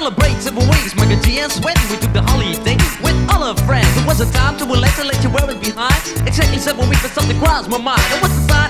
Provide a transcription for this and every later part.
celebrate several weeks. Miker G and Sven, we took the holiday with all our friends. It was a time to relax and let you wear it behind. Exactly seven weeks, but something crossed my mind. It was the sign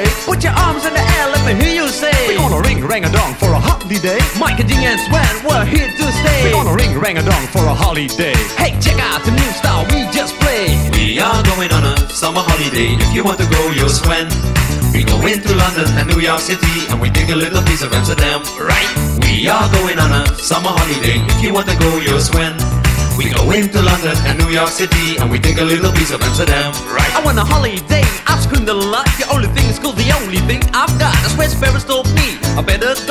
Put your arms in the air, let me hear you say. We're gonna ring rang a dong for a holiday. Miker G and Sven, we're here to stay. We're gonna ring rang a dong for a holiday. Hey, check out the new style we just played. We are going on a summer holiday. If you want to go, you'll swim. We go into London and New York City and we take a little piece of Amsterdam, right? We are going on a summer holiday. If you want to go, you'll swim. We go into London and New York City and we take a little piece of Amsterdam, right? I want a holiday, A lot. The only thing is cool, the only thing I've got. That's where Sparrows told me. I better go,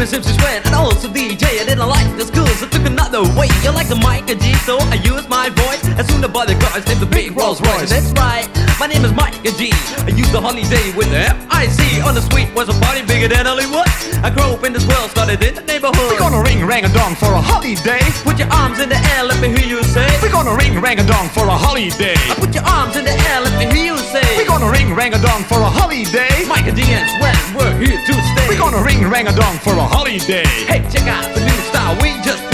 Is MC Sweat and also DJ. I didn't like the school, so took another way. You like the Miker G, so I use my voice. As soon as the bodyguards named the big Rolls Royce. That's right, my name is Miker G. I use the holiday with the M-I-C. On the suite was a party bigger than Hollywood. I grew up in this world, started in the neighborhood. We're gonna ring rang a dong for a holiday. Put your arms in the air, let me hear you say. We're gonna ring rang a dong for a holiday. Put your arms in the air, let me hear you say. We're gonna ring rang a dong for a holiday. Miker G and Sven, we're here to stay. We're gonna ring rang a dong for a holiday. Hey, check out the new style we just.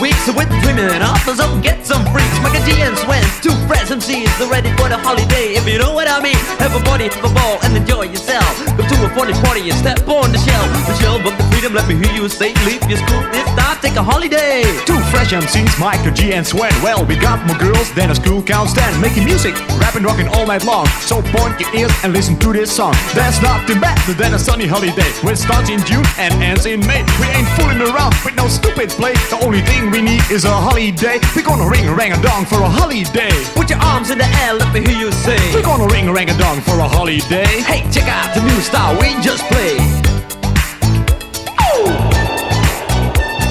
weeks with women offers up, get some freaks. G and Sven, two fresh MCs, they're ready for the holiday. If you know what I mean, have a party, have a ball, and enjoy yourself. Go to a party party and step on the shelf. Michelle, but the freedom, let me hear you say, leave your school, it's time, take a holiday. Two fresh MCs, Miker G and Sven. Well, we got more girls than a school can stand. Making music, rapping, rocking all night long. So point your ears and listen to this song. There's nothing better than a sunny holiday. Which starts in June and ends in May. We ain't fooling around with no stupid play. The only thing we need is a holiday. We're gonna ring a rang a dong for a holiday. Put your arms in the air, let me hear you say. We're gonna ring a rang a dong for a holiday. Hey, check out the new style we just played.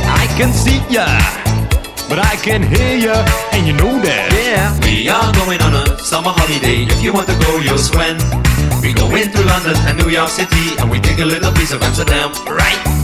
I can see ya, But I can hear ya, and you know that. yeah. We are going on a summer holiday. If you want to go, you'll swim. We go into London and New York City and we take a little piece of Amsterdam, right?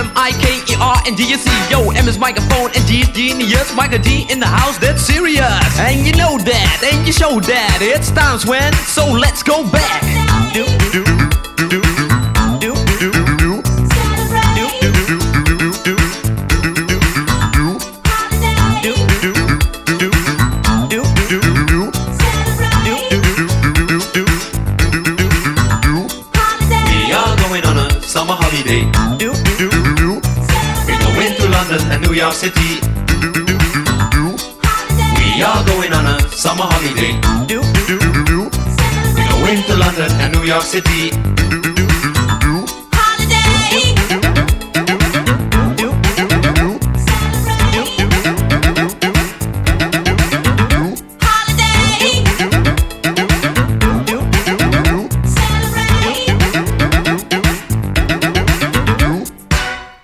M I K E R N G U C. Yo, M is microphone and G is genius. Miker G in the house, that's serious. And you know that, and you show that. It's times when, so let's go back. Do, do, do, do, do, do, do, We are going on a summer holiday. do, into London and New York City. We are going on a summer holiday. We're going to London and New York City.